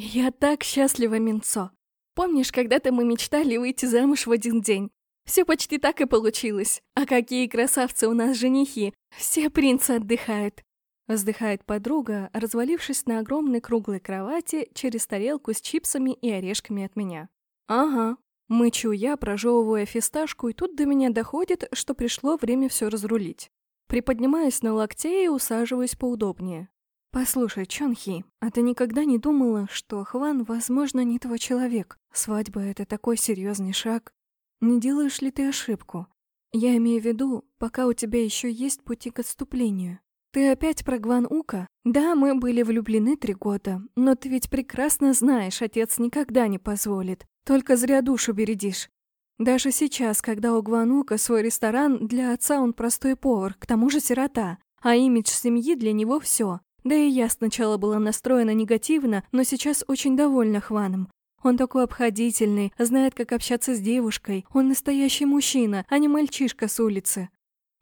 Я так счастлива, Минцо. Помнишь, когда-то мы мечтали выйти замуж в один день? Все почти так и получилось. А какие красавцы у нас женихи! Все принцы отдыхают. Вздыхает подруга, развалившись на огромной круглой кровати через тарелку с чипсами и орешками от меня. Ага. Мычу я, прожевывая фисташку, и тут до меня доходит, что пришло время все разрулить. Приподнимаюсь на локте и усаживаюсь поудобнее. «Послушай, Чонхи, а ты никогда не думала, что Хван, возможно, не твой человек? Свадьба — это такой серьезный шаг. Не делаешь ли ты ошибку? Я имею в виду, пока у тебя еще есть пути к отступлению. Ты опять про Гван Ука? Да, мы были влюблены три года, но ты ведь прекрасно знаешь, отец никогда не позволит. Только зря душу бередишь. Даже сейчас, когда у Гванука свой ресторан, для отца он простой повар, к тому же сирота, а имидж семьи для него все. Да и я сначала была настроена негативно, но сейчас очень довольна Хваном. Он такой обходительный, знает, как общаться с девушкой. Он настоящий мужчина, а не мальчишка с улицы.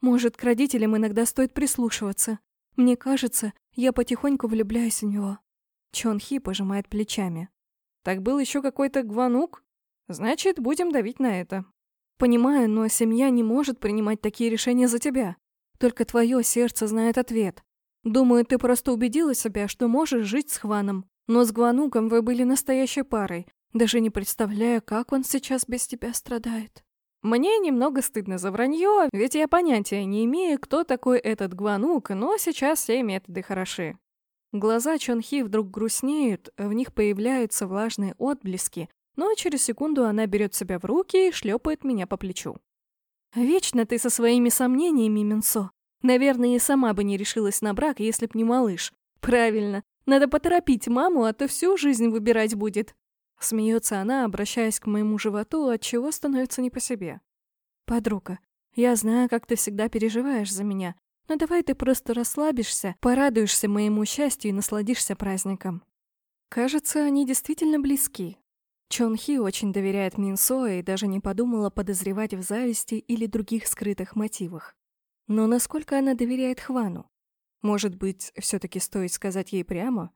Может, к родителям иногда стоит прислушиваться. Мне кажется, я потихоньку влюбляюсь в него. Чон Хи пожимает плечами. Так был еще какой-то Гванук? Значит, будем давить на это. Понимаю, но семья не может принимать такие решения за тебя. Только твое сердце знает ответ. Думаю, ты просто убедила себя, что можешь жить с Хваном. Но с Гвануком вы были настоящей парой. Даже не представляю, как он сейчас без тебя страдает. Мне немного стыдно за вранье, ведь я понятия не имею, кто такой этот Гванук, но сейчас все методы хороши. Глаза Чонхи вдруг грустнеют, в них появляются влажные отблески, но через секунду она берет себя в руки и шлепает меня по плечу. «Вечно ты со своими сомнениями, Минсо. Наверное, и сама бы не решилась на брак, если б не малыш. Правильно, надо поторопить маму, а то всю жизнь выбирать будет». Смеется она, обращаясь к моему животу, от чего становится не по себе. «Подруга, я знаю, как ты всегда переживаешь за меня, но давай ты просто расслабишься, порадуешься моему счастью и насладишься праздником». Кажется, они действительно близки. Чон Хи очень доверяет Минсо и даже не подумала подозревать в зависти или других скрытых мотивах. Но насколько она доверяет Хвану? Может быть, все-таки стоит сказать ей прямо?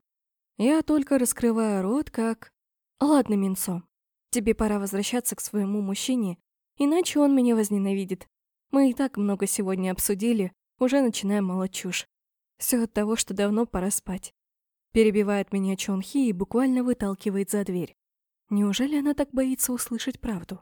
Я только раскрываю рот, как... Ладно, Минсо, тебе пора возвращаться к своему мужчине, иначе он меня возненавидит. Мы и так много сегодня обсудили, уже начинаем молоть. Все от того, что давно пора спать. Перебивает меня Чон Хи и буквально выталкивает за дверь. Неужели она так боится услышать правду?